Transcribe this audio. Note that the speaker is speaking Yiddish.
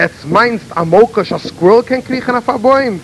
Es meinst, a Mokosch, a Squirrel kann kriechen auf a Bäum?